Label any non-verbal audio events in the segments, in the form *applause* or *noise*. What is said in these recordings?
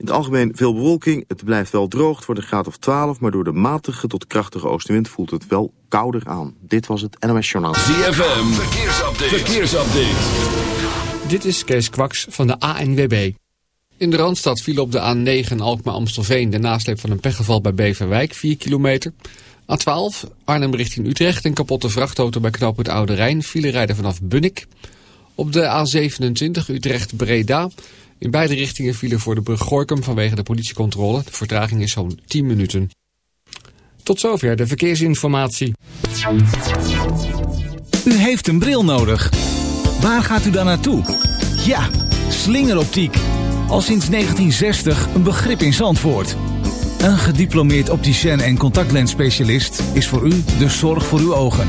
in het algemeen veel bewolking. Het blijft wel droog. Het wordt een graad of 12. Maar door de matige tot krachtige oostenwind voelt het wel kouder aan. Dit was het NOS Journaal. ZFM. Verkeersupdate. Verkeersupdate. Dit is Kees Kwaks van de ANWB. In de Randstad viel op de A9 Alkmaar-Amstelveen... de nasleep van een pechgeval bij Beverwijk, 4 kilometer. A12 Arnhem richting Utrecht. Een kapotte vrachtauto bij knooppunt Oude Rijn. File rijden vanaf Bunnik. Op de A27 Utrecht-Breda... In beide richtingen vielen voor de brug Gorkum vanwege de politiecontrole. De vertraging is zo'n 10 minuten. Tot zover de verkeersinformatie. U heeft een bril nodig. Waar gaat u dan naartoe? Ja, slingeroptiek. Al sinds 1960 een begrip in Zandvoort. Een gediplomeerd opticien en contactlensspecialist is voor u de zorg voor uw ogen.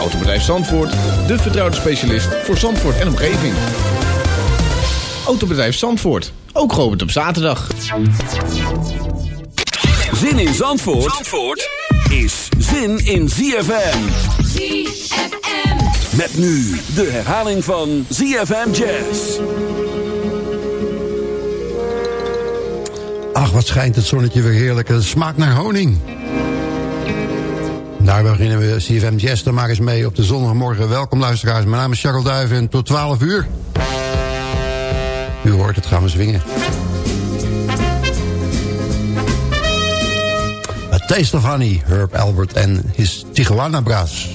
Autobedrijf Zandvoort, de vertrouwde specialist voor Zandvoort en omgeving. Autobedrijf Zandvoort, ook geopend op zaterdag. Zin in Zandvoort, Zandvoort is zin in ZFM. ZFM. Met nu de herhaling van ZFM Jazz. Ach, wat schijnt het zonnetje weer heerlijk. Het smaakt naar honing. Daar beginnen we CFM Jazz dan maar eens mee op de zondagmorgen. Welkom luisteraars, mijn naam is Charles Duiven en tot 12 uur. U hoort het, gaan we zwingen. A Taste of Honey, Herb Albert en his Tijuana Brass.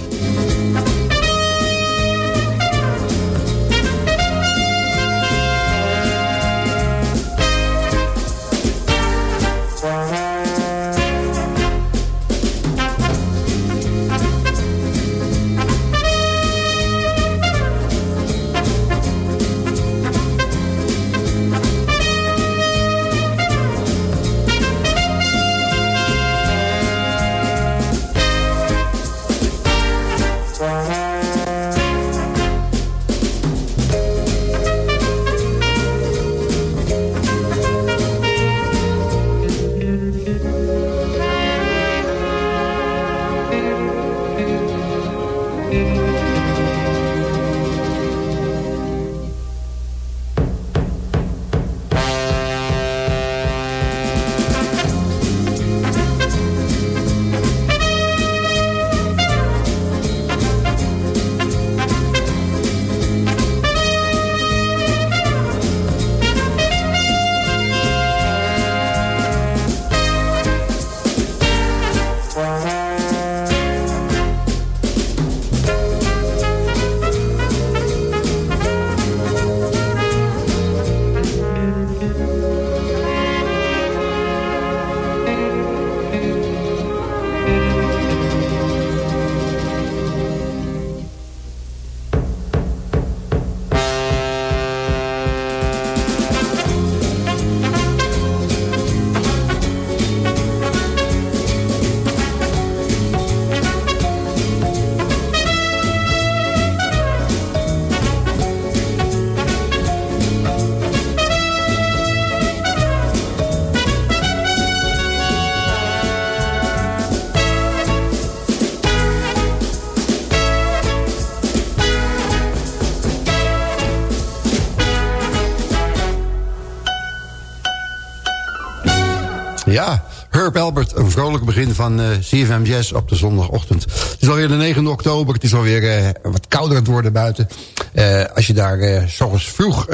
Vrolijk begin van uh, CFM Jazz op de zondagochtend. Het is alweer de 9 oktober, het is alweer uh, wat kouder het worden buiten. Uh, als je daar s ochtends vroeg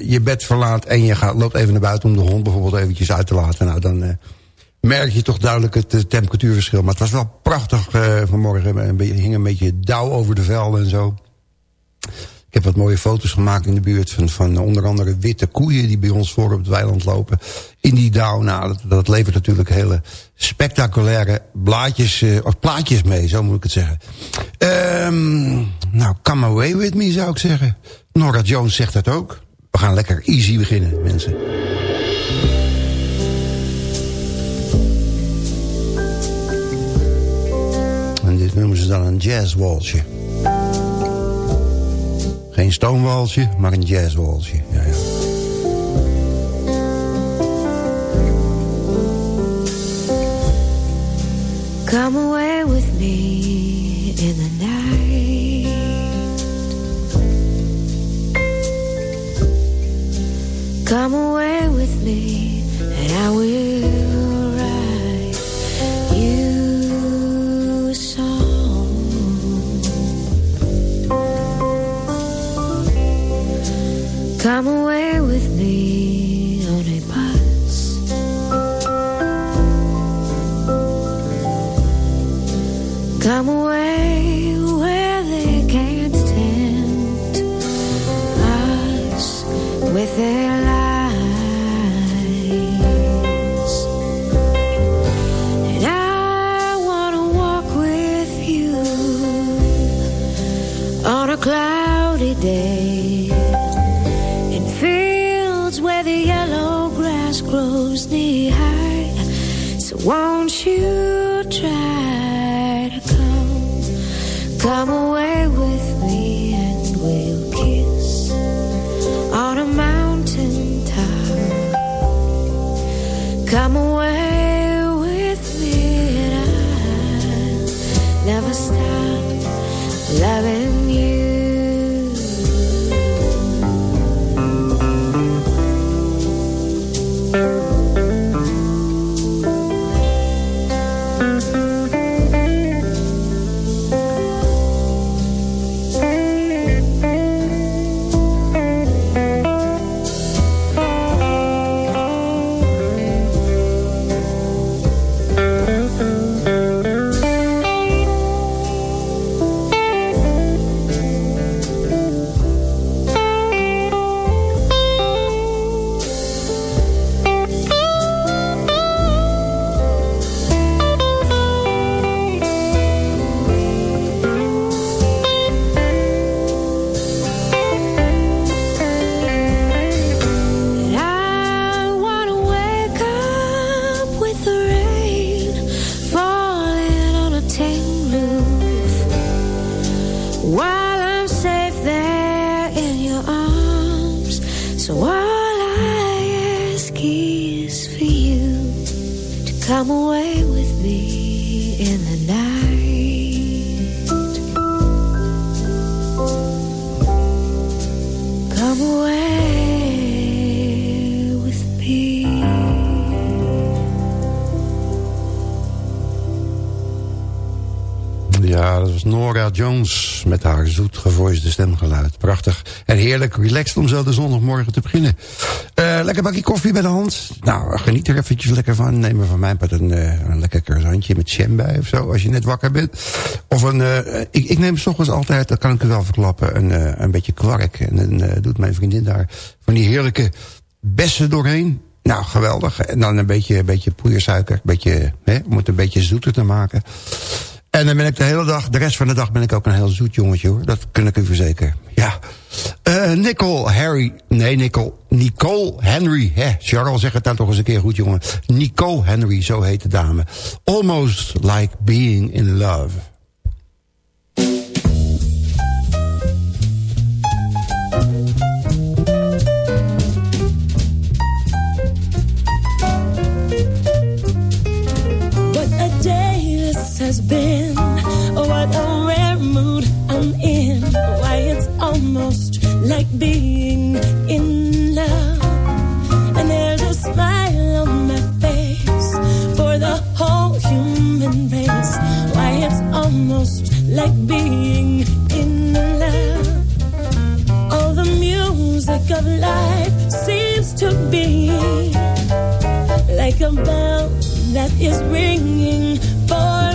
je bed verlaat en je gaat, loopt even naar buiten om de hond bijvoorbeeld eventjes uit te laten. Nou, dan merk je toch duidelijk het temperatuurverschil. Maar het was wel prachtig vanmorgen, er hing een beetje dauw over de velden en zo. Ik heb wat mooie foto's gemaakt in de buurt van, van onder andere witte koeien... die bij ons voor op het weiland lopen. In die dauw, nou, dat, levert natuurlijk hele spectaculaire blaadjes, uh, of plaatjes mee, zo moet ik het zeggen. Um, nou, come away with me, zou ik zeggen. Nora Jones zegt dat ook. We gaan lekker easy beginnen, mensen. En dit noemen ze dan een jazzwalsje. Geen stoomwalsje, maar een jazzwalsje. Come away with me in the night. Come away with me and I will Jones met haar zoet gevoiste stemgeluid. Prachtig en heerlijk relaxed om zo de zondagmorgen te beginnen. Eh, lekker bakje koffie bij de hand. Nou, geniet er eventjes lekker van. Neem er van mijn part een, eh, een lekker croissantje met jam bij of zo, als je net wakker bent. Of een, eh, ik, ik neem s altijd, dat kan ik u wel verklappen, een, een beetje kwark. En dan doet mijn vriendin daar van die heerlijke bessen doorheen. Nou, geweldig. En dan een beetje, een beetje poeiersuiker. Beetje, hè, om het een beetje zoeter te maken. En dan ben ik de hele dag, de rest van de dag ben ik ook een heel zoet jongetje hoor. Dat kan ik u verzekeren. Ja. Eh Nicole Harry, nee Nicole, Nicole Henry. Hè, Charles, zeg het dan toch eens een keer goed jongen. Nicole Henry, zo heet de dame. Almost like being in love. being in love. And there's a smile on my face for the whole human race. Why, it's almost like being in love. All the music of life seems to be like a bell that is ringing for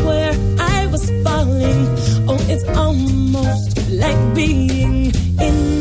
Swear I was falling. Oh, it's almost like being in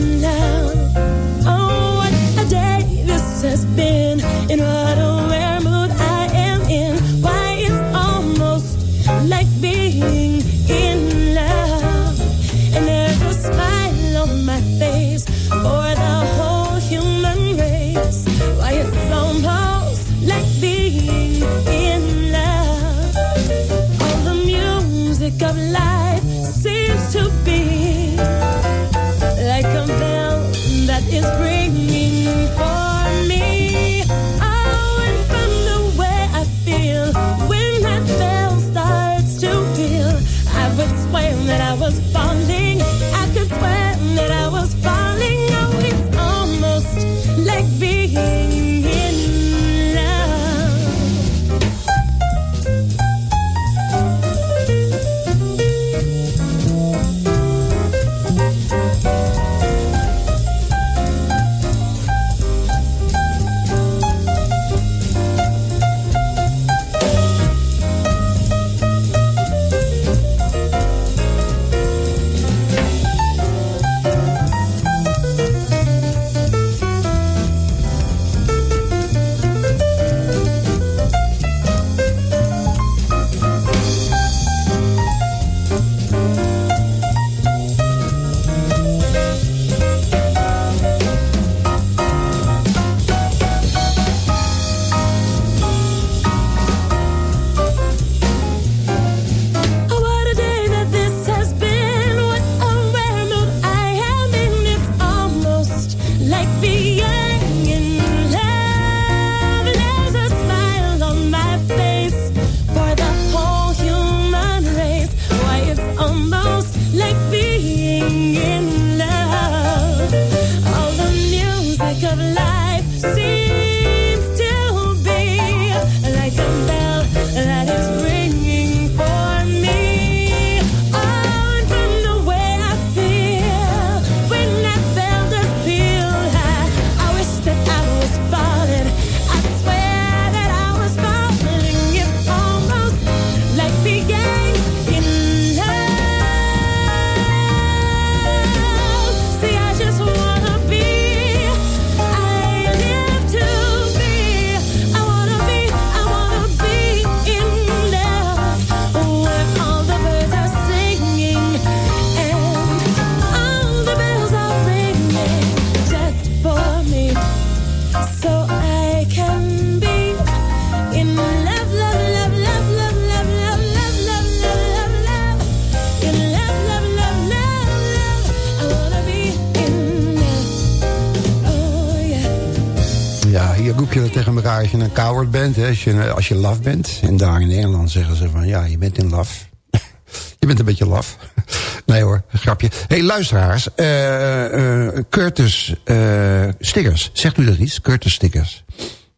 als, je, als laf bent. En daar in Nederland zeggen ze van... Ja, je bent in laf. *laughs* je bent een beetje laf. *laughs* nee hoor, grapje. hey, luisteraars. eh, Curtis eh, Stickers. Zegt u dat iets? Curtis Stickers.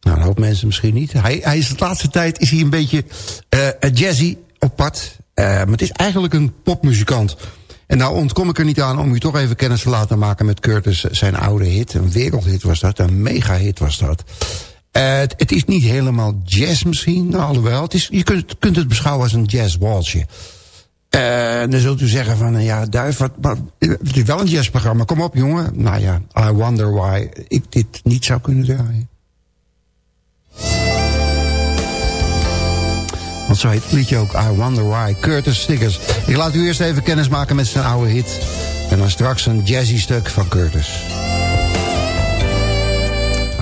Nou, een hoop mensen misschien niet. Hij, hij is de laatste tijd is hij een beetje jazzy op pad. Maar het is eigenlijk een popmuzikant. En nou ontkom ik er niet aan om u toch even kennis te laten maken met Curtis. Zijn oude hit, een wereldhit was dat, een mega-hit was dat. Eh, het, is niet helemaal jazz misschien, nou, alhoewel. Het is, je kunt, kunt het beschouwen als een jazzwalsje. Eh, dan zult u zeggen van, eh, ja, Duif, wat, het is wel een jazzprogramma. Kom op, jongen. Nou ja, I wonder why ik dit niet zou kunnen draaien. Want zo heet het liedje ook, I wonder why. Curtis Stickers. Ik laat u eerst even kennis maken met zijn oude hit. En dan straks een jazzy stuk van Curtis.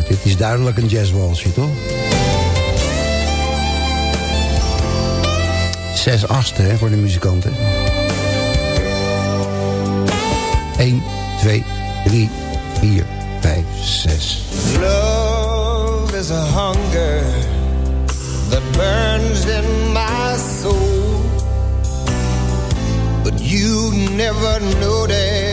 Dit is duidelijk een jazzwalsje, toch? Zes achtste, voor de muzikanten. 1, 2, 3, 4, 5, 6. Love is a hunger that burns in my soul. But you never notice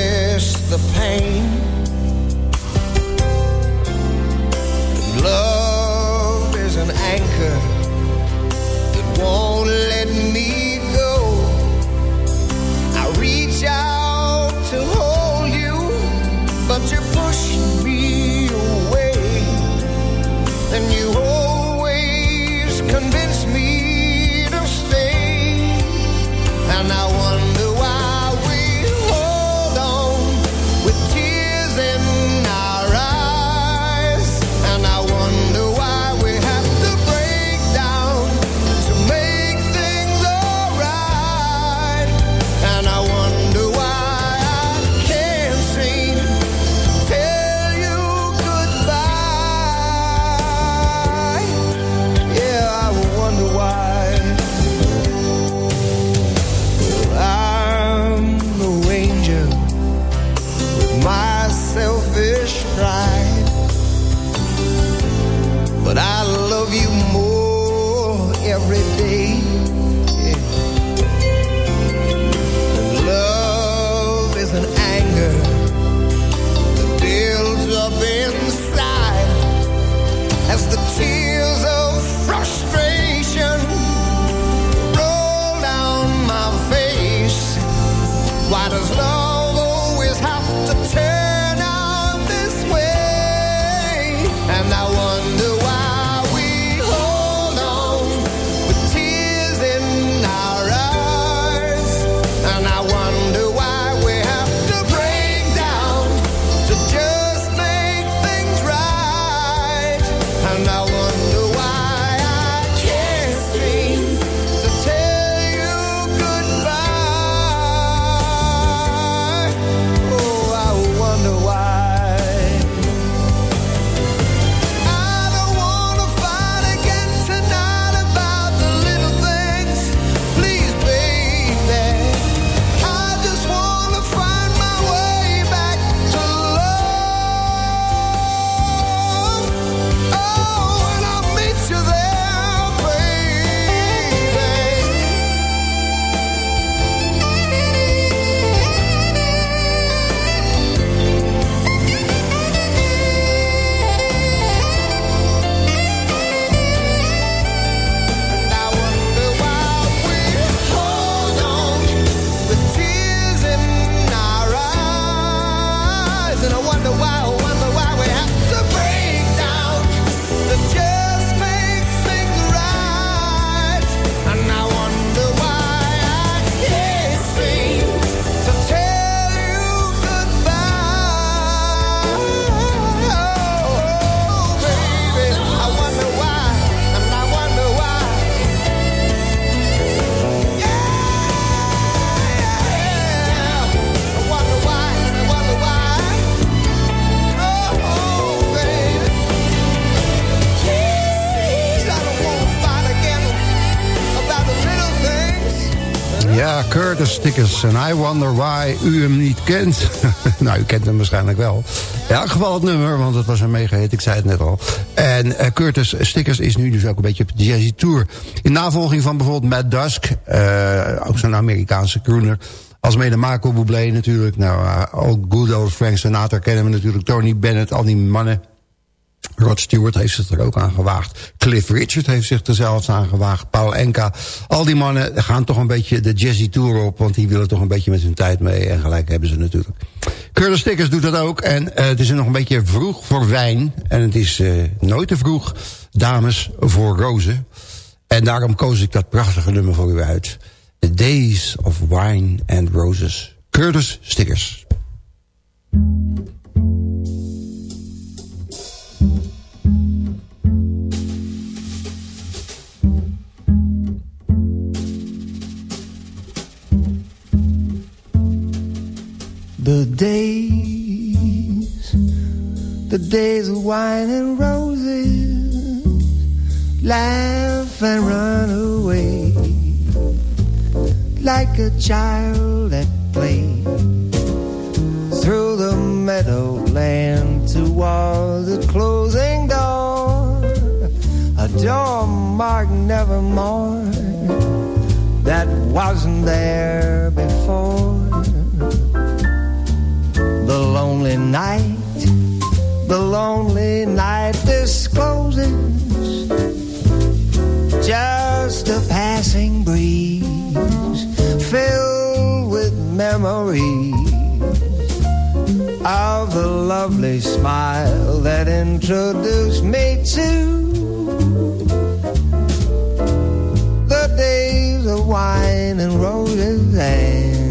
Stickers en I Wonder Why u hem niet kent. *laughs* nou, u kent hem waarschijnlijk wel. In elk geval het nummer, want het was een mega hit, ik zei het net al. En eh, Curtis Stickers is nu dus ook een beetje op de jazzy tour. In navolging van bijvoorbeeld Matt Dusk, eh, ook zo'n Amerikaanse crooner... Als mede Marco Bublé natuurlijk. Nou, eh, ook good old Frank Sinatra kennen we natuurlijk. Tony Bennett, al die mannen. Rod Stewart heeft zich er ook aan gewaagd. Cliff Richard heeft zich er zelfs aan gewaagd. Paul Enka. Al die mannen gaan toch een beetje de jazzy tour op. Want die willen toch een beetje met hun tijd mee. En gelijk hebben ze natuurlijk. Curtis Stickers doet dat ook. En eh, het is nog een beetje vroeg voor wijn. En het is eh, nooit te vroeg, dames, voor rozen. En daarom koos ik dat prachtige nummer voor u uit. The Days of Wine and Roses. Curtis Stickers. The days, the days of wine and roses, laugh and run away. Like a child at play. Through the meadowland towards the closing door, a door marked nevermore that wasn't there before the lonely night, the lonely night discloses just a passing breeze filled with memories of the lovely smile that introduced me to the days of wine and roses and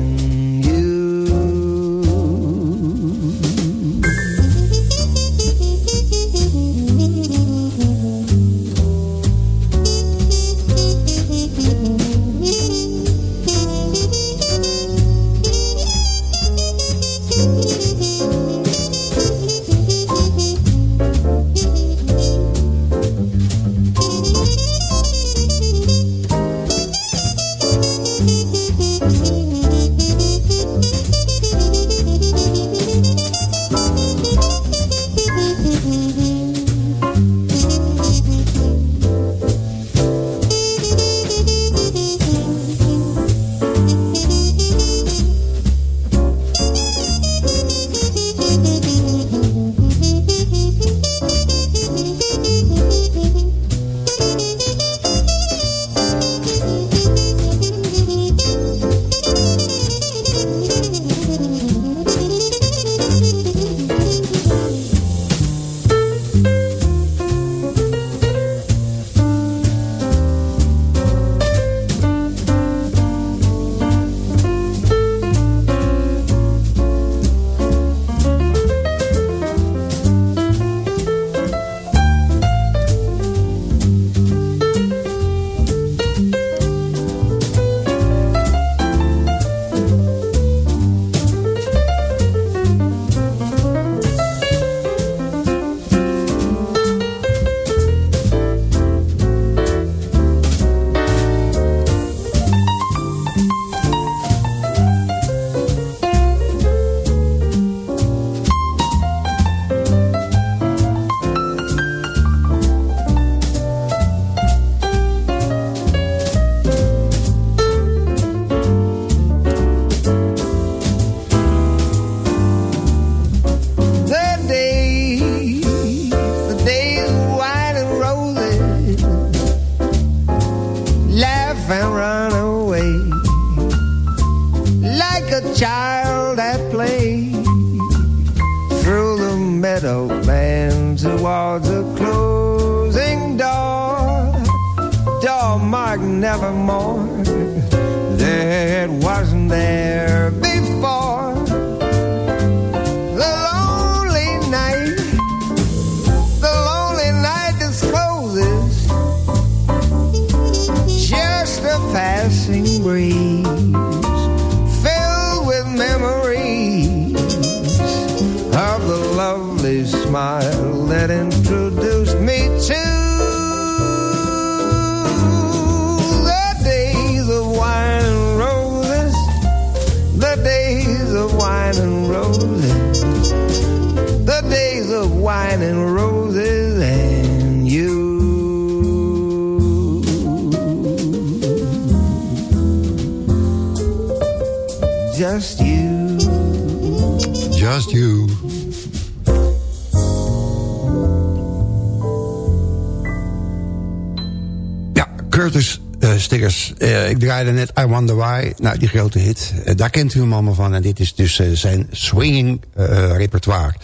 net I Wonder Why. Nou, die grote hit. Eh, daar kent u hem allemaal van. En dit is dus eh, zijn swinging eh, repertoire.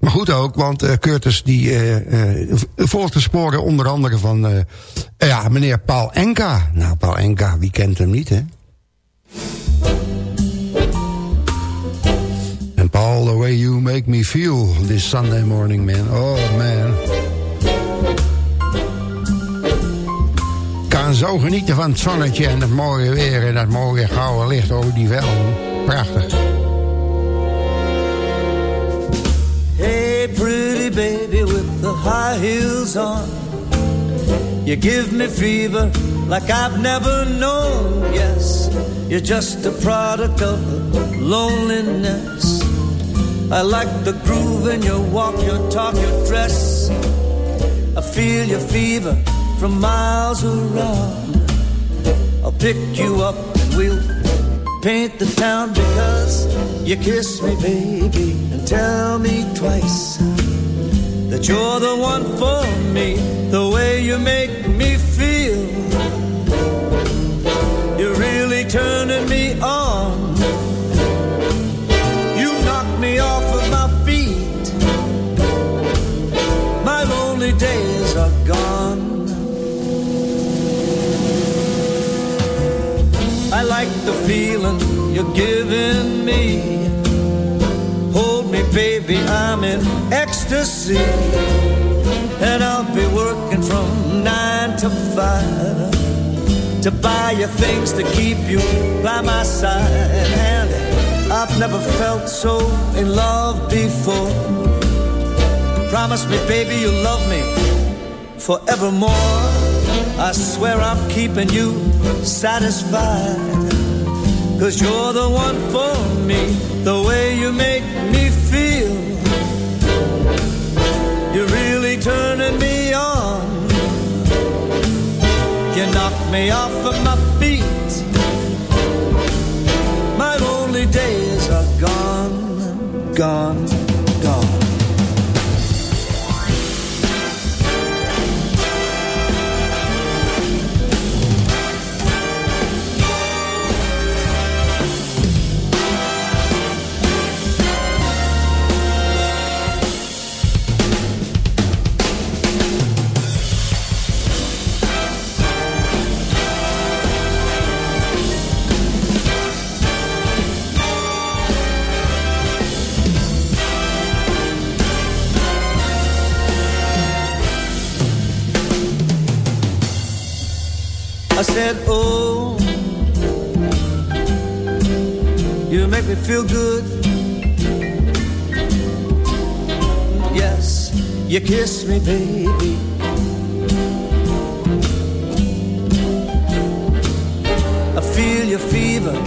Maar goed ook, want eh, Curtis die volgt de sporen onder andere van... ja, meneer Paul Enka. Nou, Paul Enka, wie kent hem niet, hè? And Paul, the way you make me feel this Sunday morning, man. Oh, man. Zo genieten van het zonnetje en het mooie weer... en dat mooie gouden licht over die velden. Prachtig. Hey, pretty baby with the high heels on. You give me fever like I've never known. Yes, you're just a product of loneliness. I like the groove in your walk, your talk, your dress. I feel your fever from miles around. I'll pick you up and we'll paint the town because you kiss me, baby, and tell me twice that you're the one for me, the way you make me feel. You're really turning me on. You knock me off of my feet. My lonely days are gone. Like the feeling you're giving me. Hold me, baby, I'm in ecstasy. And I'll be working from nine to five to buy you things to keep you by my side. And I've never felt so in love before. Promise me, baby, you'll love me forevermore. I swear I'm keeping you satisfied. Cause you're the one for me, the way you make me feel. You're really turning me on. You knock me off of my feet. My lonely days are gone, gone, gone. Feel good. Yes, you kiss me, baby. I feel your fever.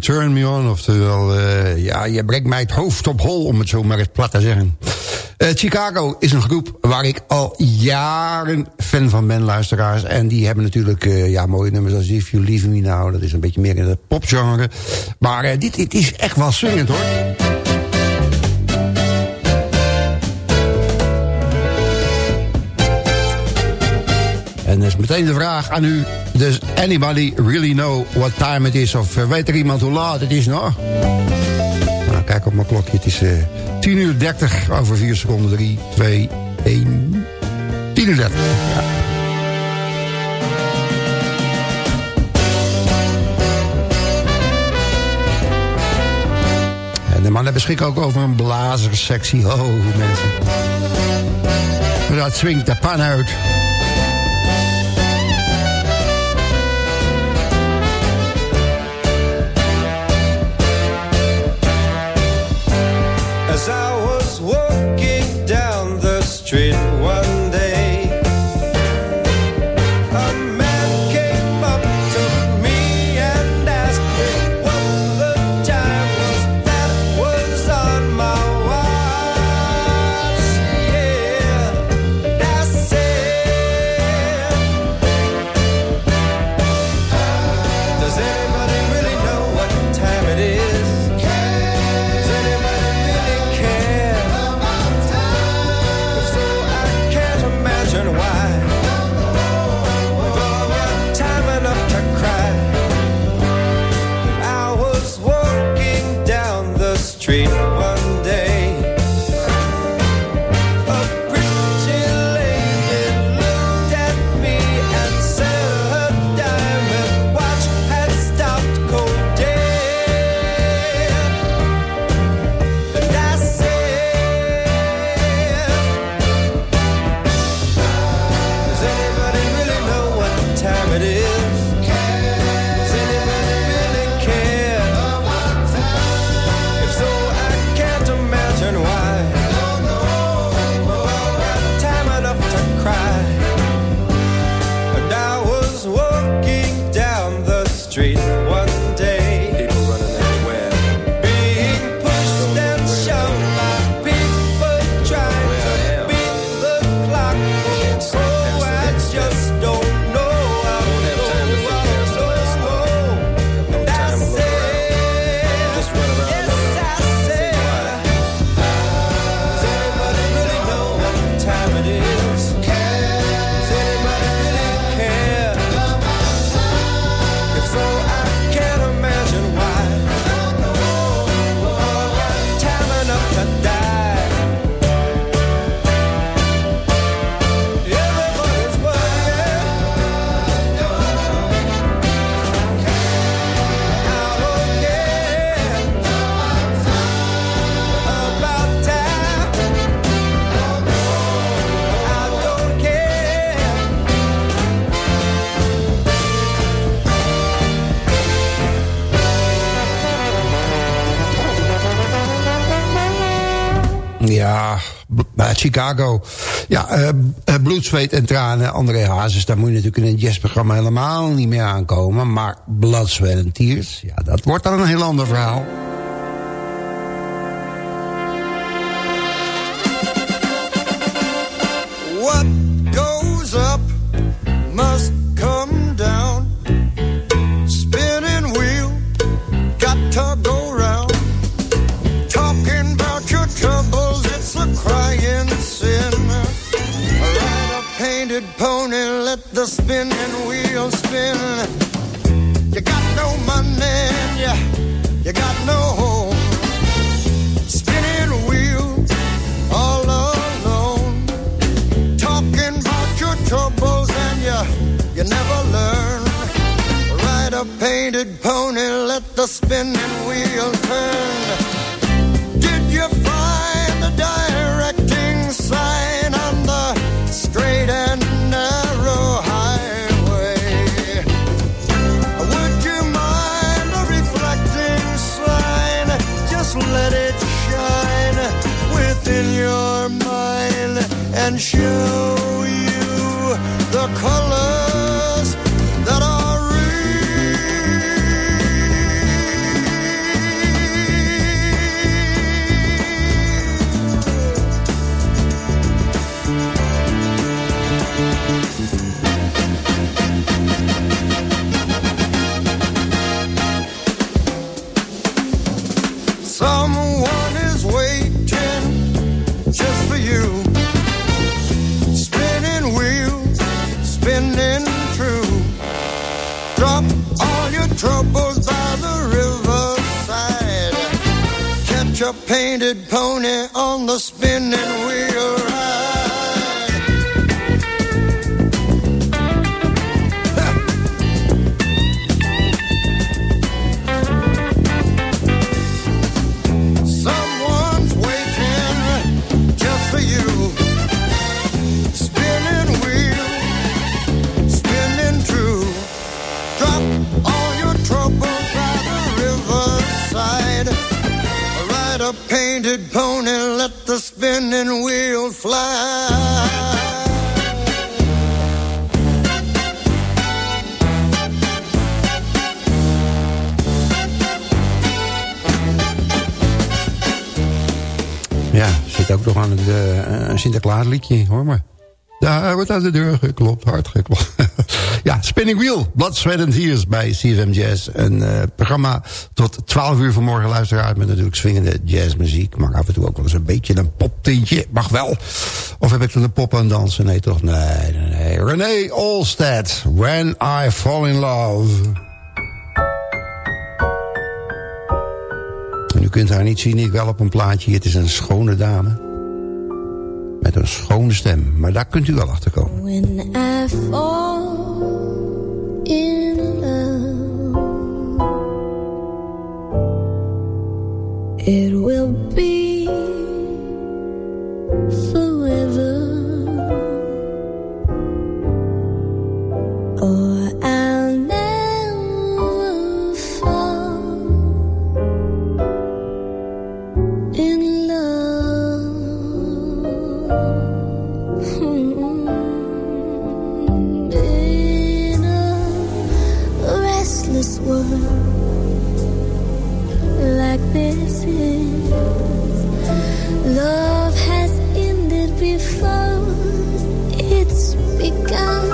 Turn me on. Oftewel, eh, ja, je brengt mij het hoofd op hol, om het zo maar eens plat te zeggen. Eh, Chicago is een groep waar ik al jaren fan van ben, luisteraars. En die hebben natuurlijk eh, ja, mooie nummers als If You Leave Me Now. Dat is een beetje meer in het popgenre. Maar dit, dit is echt wel swingend, hoor. Meteen de vraag aan u. Does anybody really know what time it is? Of eh, weet er iemand hoe laat het is nog? Nou, kijk op mijn klokje. Het is eh 10 uur 30 over 4 seconden. 3, 2, 1. 10 uur 30. Ja. En de mannen beschikken ook over een blazerssectie. Oh, mensen. Dat swingt de pan uit. Chicago. Ja, eh, bloed, zweet en tranen. André Hazes, daar moet je natuurlijk in een jazzprogramma helemaal niet meer aankomen. Maar Blood, Sweat en Tears, ja, dat wordt dan een heel ander verhaal. The spinning wheel spin. You got no money, and you, you got no home. Spinning wheel, all alone talking about your troubles and you you never learn. Ride a painted pony, let the spinning wheel you liedje, hoor maar. Daar wordt aan de deur geklopt, hard geklopt. *laughs* ja, Spinning Wheel, Blood, Sweat and bij CFM Jazz. Een eh, programma tot 12 uur vanmorgen luisteraar met natuurlijk swingende jazzmuziek. Maar af en toe ook wel eens een beetje een poptintje, mag wel. Of heb ik dan een pop aan dansen? Nee toch? Nee, nee, nee. René Olstead, When I Fall in Love. En u kunt haar niet zien, ik wel op een plaatje. Het is een schone dame. Met een schone stem. Maar daar kunt u wel achter komen. When I fall in love, it. Begun.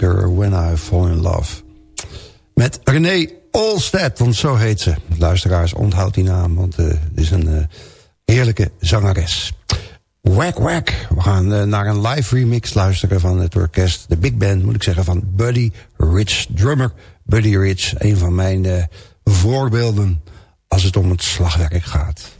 When I Fall in Love. Met René Olstedt, want zo heet ze. Luisteraars, onthoud die naam, want uh, is een uh, heerlijke zangeres. Wack Wack. We gaan uh, naar een live remix luisteren van het orkest. De big band, moet ik zeggen, van Buddy Rich. Drummer Buddy Rich. Een van mijn voorbeelden als het om het slagwerk gaat.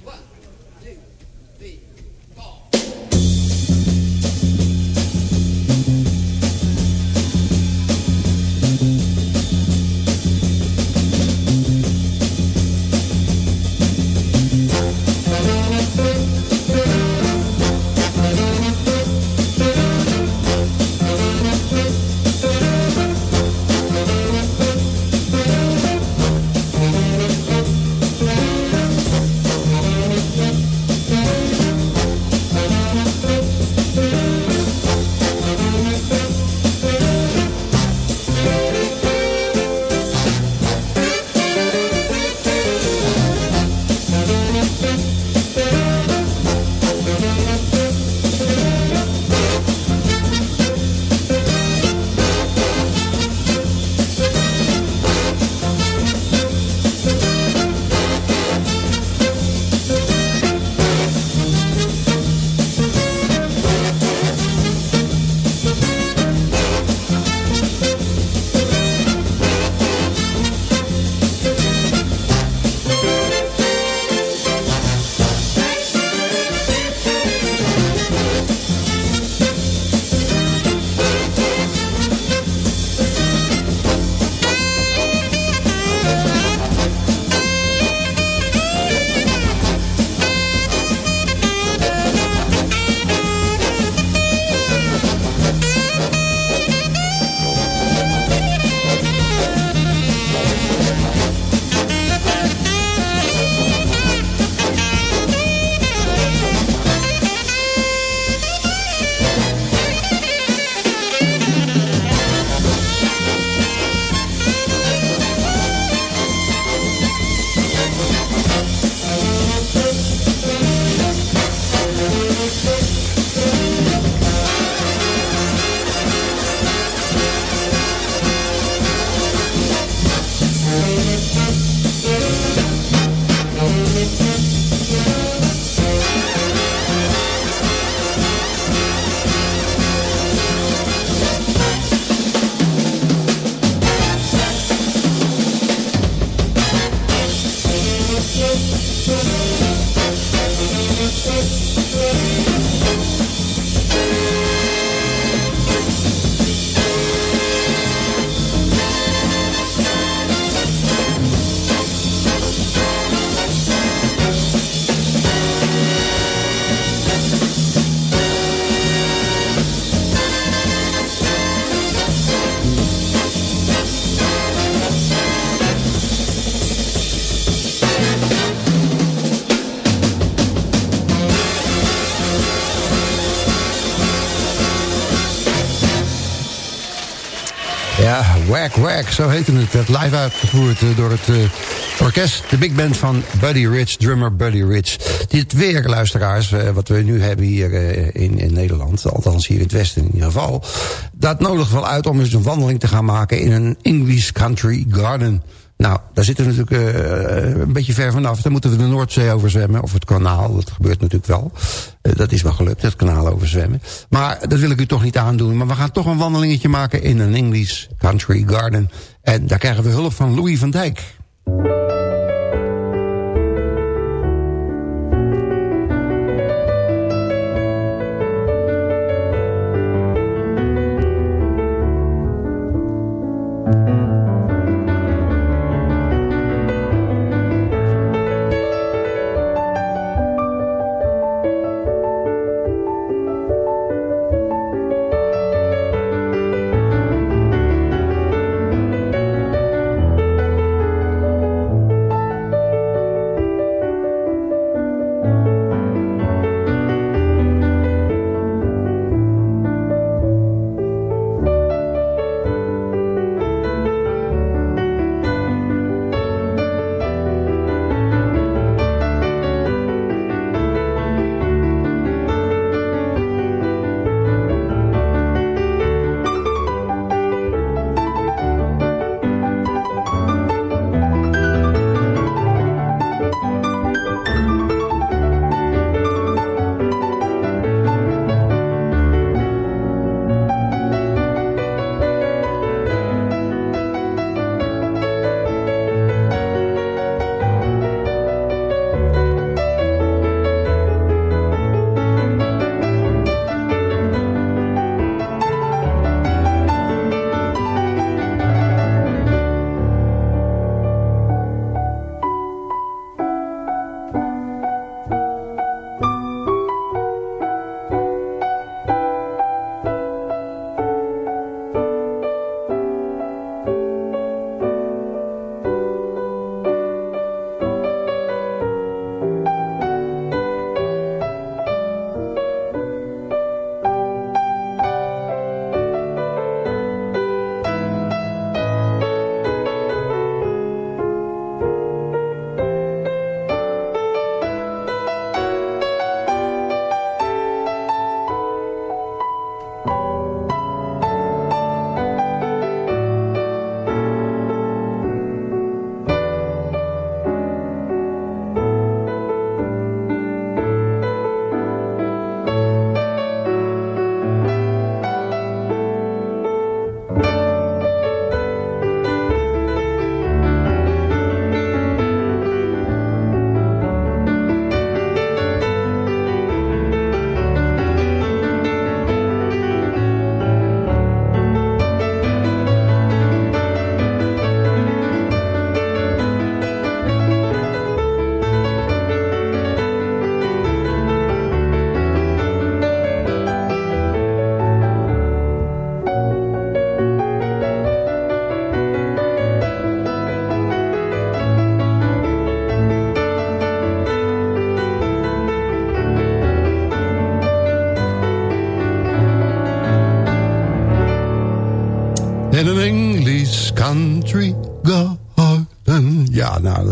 Zo heette het. Het live uitgevoerd eh, door het uh, orkest. De big band van Buddy Rich, drummer Buddy Rich. Dit weer, luisteraars, uh, wat we nu hebben hier in, in Nederland. Althans hier in het westen in ieder geval. Dat nodigt wel uit om eens een wandeling te gaan maken in een English Country Garden. Nou, daar zitten we natuurlijk uh, een beetje ver vanaf. Dan moeten we de Noordzee overzwemmen, of het kanaal. Dat gebeurt natuurlijk wel. Uh, dat is wel gelukt, het kanaal overzwemmen. Maar dat wil ik u toch niet aandoen. Maar we gaan toch een wandelingetje maken in een English Country Garden. En daar krijgen we hulp van Louis van Dijk.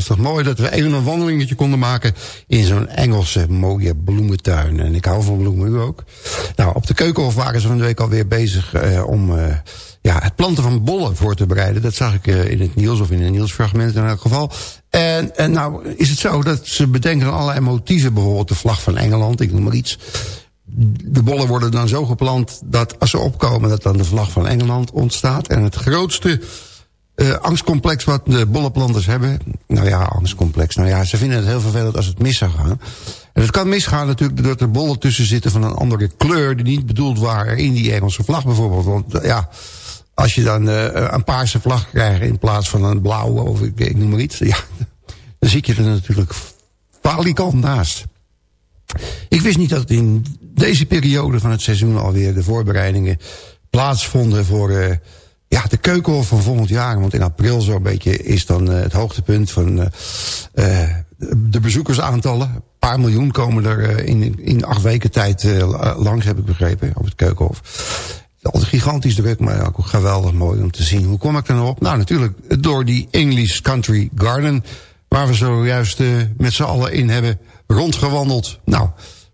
Toch mooi dat we even een wandelingetje konden maken... in zo'n Engelse mooie bloementuin. En ik hou van bloemen, u ook. Nou, op de Keukenhof waren ze van de week alweer bezig eh, om... Eh, ja, het planten van bollen voor te bereiden. Dat zag ik eh, in het Niels of in een Niels-fragment in elk geval. En, en nou is het zo dat ze bedenken allerlei motieven. Bijvoorbeeld de vlag van Engeland, ik noem maar iets de bollen worden dan zo geplant dat als ze opkomen... dat dan de vlag van Engeland ontstaat. En het grootste uh, angstcomplex wat de bollenplanters hebben... nou ja, angstcomplex. Nou ja, ze vinden het heel vervelend als het mis zou gaan. En het kan misgaan natuurlijk doordat er bollen tussen zitten... van een andere kleur die niet bedoeld waren in die Engelse vlag bijvoorbeeld. Want uh, ja, als je dan uh, een paarse vlag krijgt in plaats van een blauwe... of ik, noem maar iets, ja, *laughs* dan zit je er natuurlijk falikant naast. Ik wist niet dat in deze periode van het seizoen alweer de voorbereidingen plaatsvonden voor ja, de keukenhof van volgend jaar. Want in april zo'n beetje is dan uh, het hoogtepunt van uh, de bezoekersaantallen. Een paar miljoen komen er in, in acht weken tijd langs, heb ik begrepen, op het keukenhof. Altijd gigantisch druk, maar ook geweldig mooi om te zien. Hoe kom ik er nou op? Nou, natuurlijk door die English Country Garden... waar we zojuist met z'n allen in hebben rondgewandeld. Nou,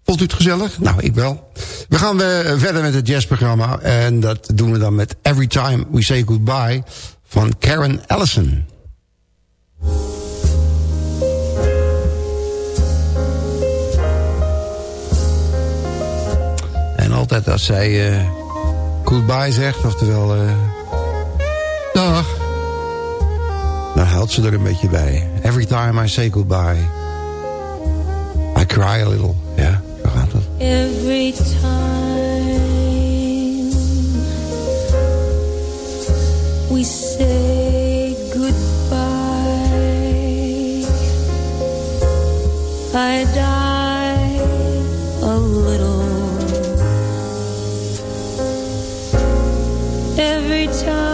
vond u het gezellig? Nou, ik wel. We gaan uh, verder met het jazzprogramma. En dat doen we dan met Every Time We Say Goodbye van Karen Allison. En altijd als zij uh, goodbye zegt, oftewel uh, dag, dan huilt ze er een beetje bij. Every time I say goodbye. I cry a little, ja, gaat. Every time we say goodbye, I die a little. Every time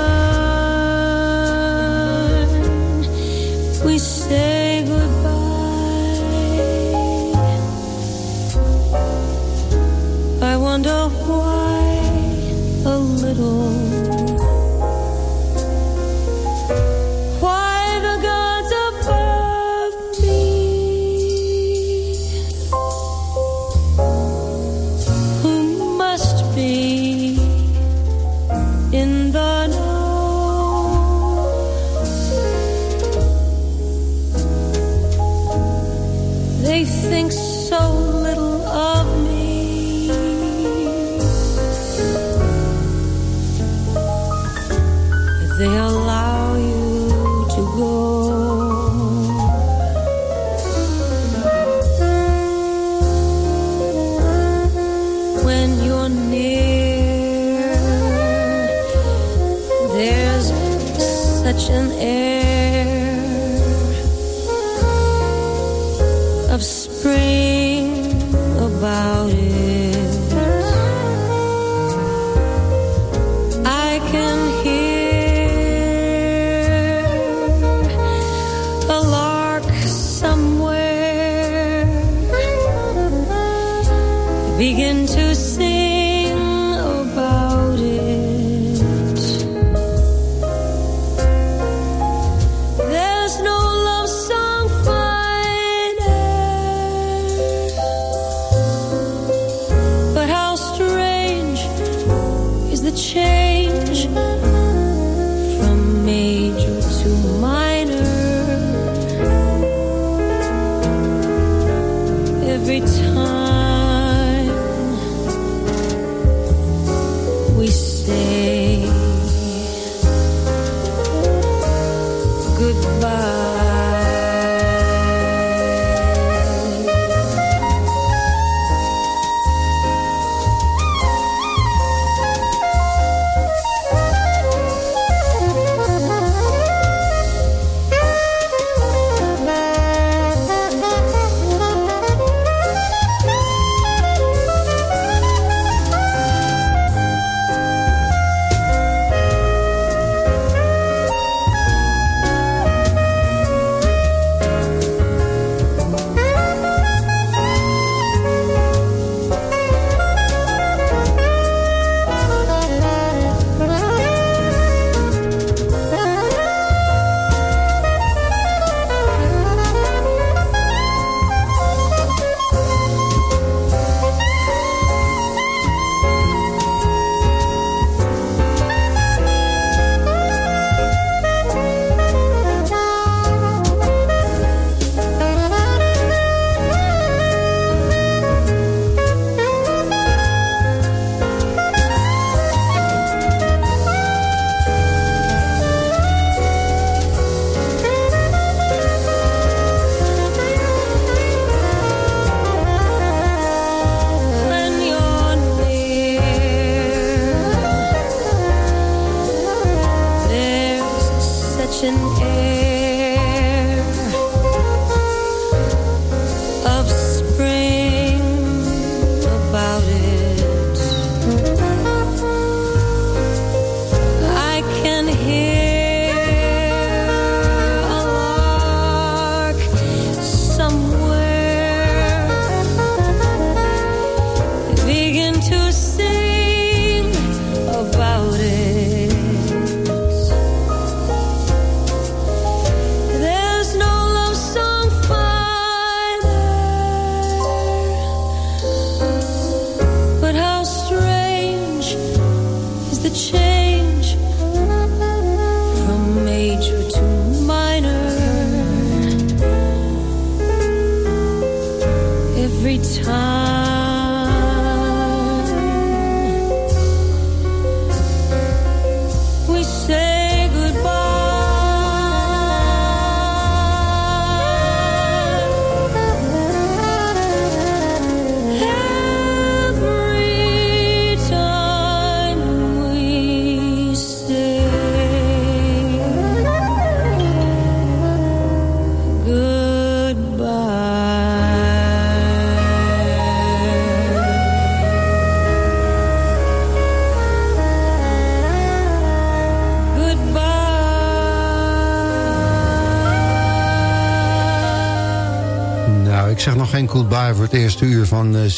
every time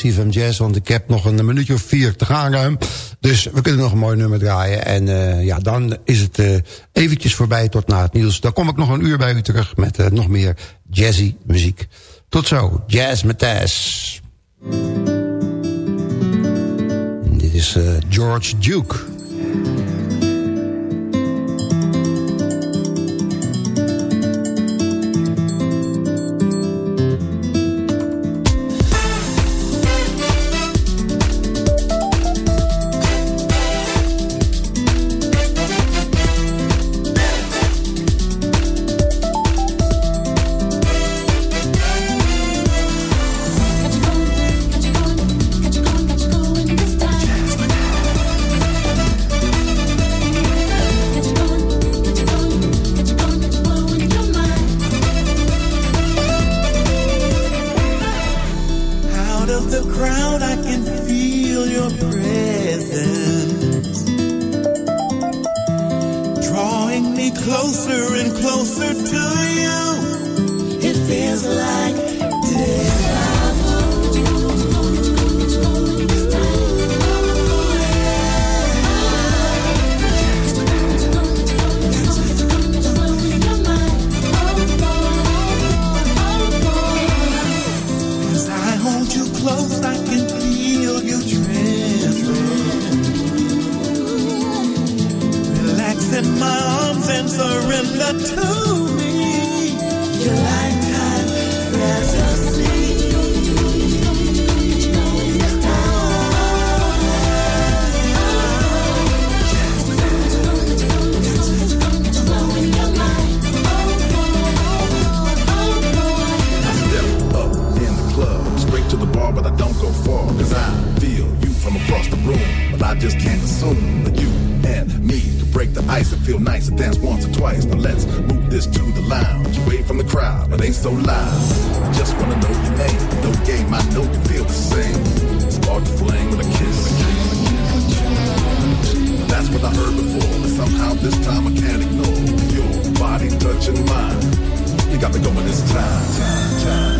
van Jazz. Want ik heb nog een minuutje of vier te gaan ruim. Dus we kunnen nog een mooi nummer draaien. En eh, ja, dan is het uh, eventjes voorbij tot na het nieuws. Dan kom ik nog een uur bij u terug met eh, nog meer jazzy muziek. Tot zo, Jazz met Dit is George Duke. this time I can't ignore. Your body touching mine. You got me going this time, time, time.